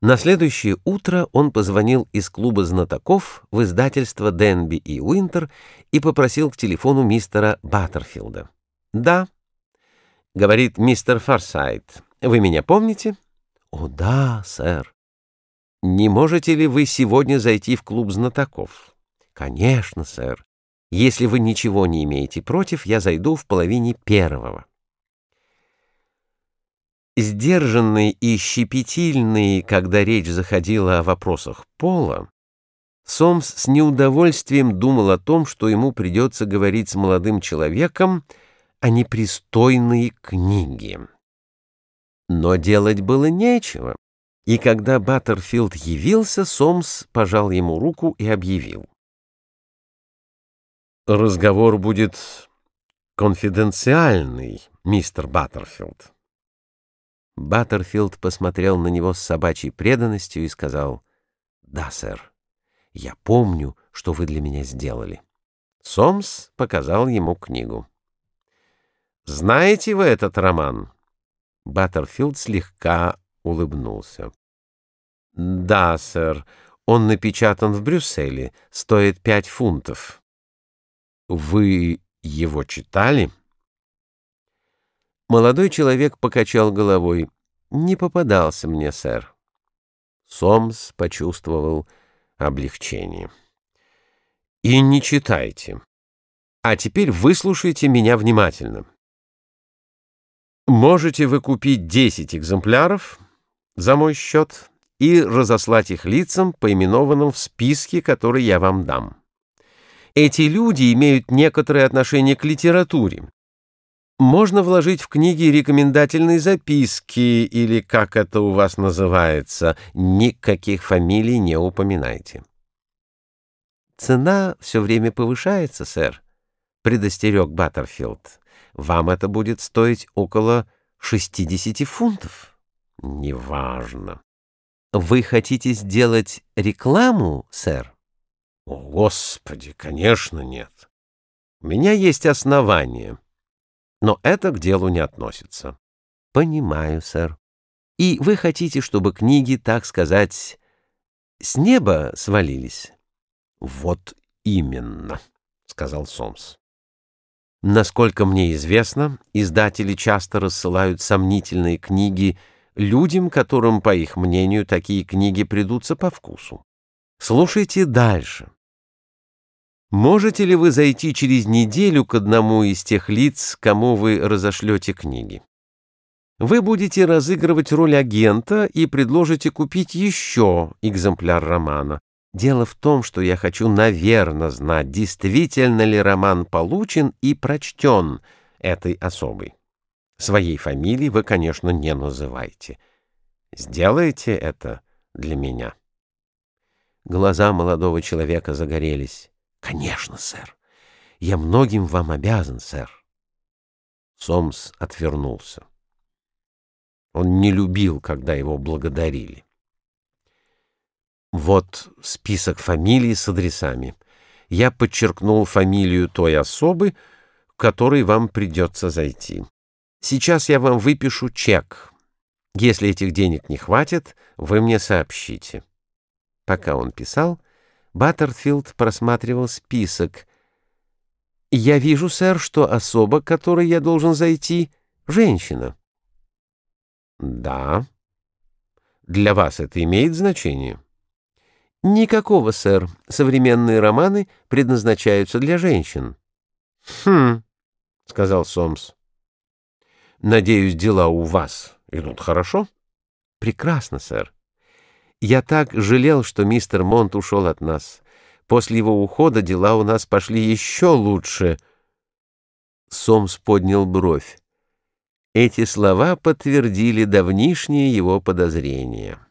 На следующее утро он позвонил из клуба знатоков в издательство Денби и Уинтер и попросил к телефону мистера Баттерфилда. «Да», — говорит мистер Форсайт, — «вы меня помните?» «О, да, сэр». «Не можете ли вы сегодня зайти в клуб знатоков?» «Конечно, сэр. Если вы ничего не имеете против, я зайду в половине первого». Сдержанный и щепетильный, когда речь заходила о вопросах пола, Сомс с неудовольствием думал о том, что ему придется говорить с молодым человеком о непристойной книге. Но делать было нечего, и когда Баттерфилд явился, Сомс пожал ему руку и объявил. «Разговор будет конфиденциальный, мистер Баттерфилд». Баттерфилд посмотрел на него с собачьей преданностью и сказал, «Да, сэр, я помню, что вы для меня сделали». Сомс показал ему книгу. «Знаете вы этот роман?» Баттерфилд слегка улыбнулся. «Да, сэр, он напечатан в Брюсселе, стоит пять фунтов». «Вы его читали?» Молодой человек покачал головой. «Не попадался мне, сэр». Сомс почувствовал облегчение. «И не читайте. А теперь выслушайте меня внимательно. Можете вы купить 10 экземпляров за мой счет и разослать их лицам, поименованным в списке, который я вам дам. Эти люди имеют некоторое отношение к литературе, можно вложить в книги рекомендательные записки или как это у вас называется. Никаких фамилий не упоминайте. Цена все время повышается, сэр, предостерег Баттерфилд. Вам это будет стоить около 60 фунтов. Неважно. Вы хотите сделать рекламу, сэр? О, Господи, конечно, нет. У меня есть основания. Но это к делу не относится. Понимаю, сэр. И вы хотите, чтобы книги, так сказать, с неба свалились? Вот именно, сказал Сомс. Насколько мне известно, издатели часто рассылают сомнительные книги людям, которым, по их мнению, такие книги придутся по вкусу. Слушайте дальше. Можете ли вы зайти через неделю к одному из тех лиц, кому вы разошлете книги? Вы будете разыгрывать роль агента и предложите купить еще экземпляр романа. Дело в том, что я хочу, наверное, знать, действительно ли роман получен и прочтен этой особой. Своей фамилии вы, конечно, не называйте. Сделайте это для меня. Глаза молодого человека загорелись. Конечно, сэр. Я многим вам обязан, сэр. Сомс отвернулся. Он не любил, когда его благодарили. Вот список фамилий с адресами. Я подчеркнул фамилию той особы, к которой вам придется зайти. Сейчас я вам выпишу чек. Если этих денег не хватит, вы мне сообщите. Пока он писал, Баттерфилд просматривал список. «Я вижу, сэр, что особа, к которой я должен зайти, — женщина». «Да. Для вас это имеет значение?» «Никакого, сэр. Современные романы предназначаются для женщин». «Хм», — сказал Сомс. «Надеюсь, дела у вас идут хорошо?» «Прекрасно, сэр. Я так жалел, что мистер Монт ушел от нас. После его ухода дела у нас пошли еще лучше. Сомс поднял бровь. Эти слова подтвердили давнишние его подозрения.